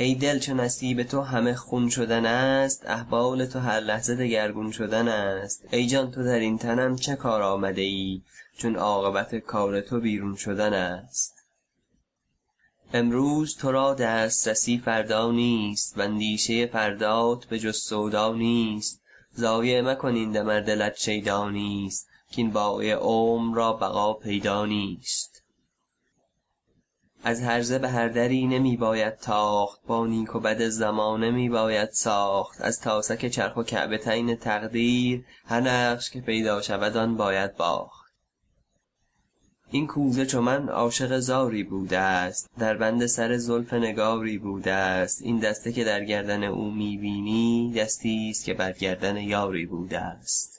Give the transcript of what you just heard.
ای دل چو نصیب تو همه خون شدن است. احوال تو هر لحظه دگرگون شدن است. ای جان تو در این تنم چه کار آمده ای؟ چون عاقبت کار تو بیرون شدن است. امروز تو را دسترسی فردا نیست و اندیشه فردات به جز سودا نیست. ضایع مکن این دم ار دلت شیدا نیست کاین باقی عمر را بقا پیدا نیست. از هرزه به هر دری نمی باید تاخت با نیک و بد زمانه می باید ساخت. از طاسک چرخ و کعبه طین تقدیر هر نقش که پیدا شود آن باید باخت. این کوزه چو من عاشق زاری بوده است در بند سر زلف نگاری بوده است. این دسته که در گردن او می بینی دستی است که بر گردن یاری بوده است.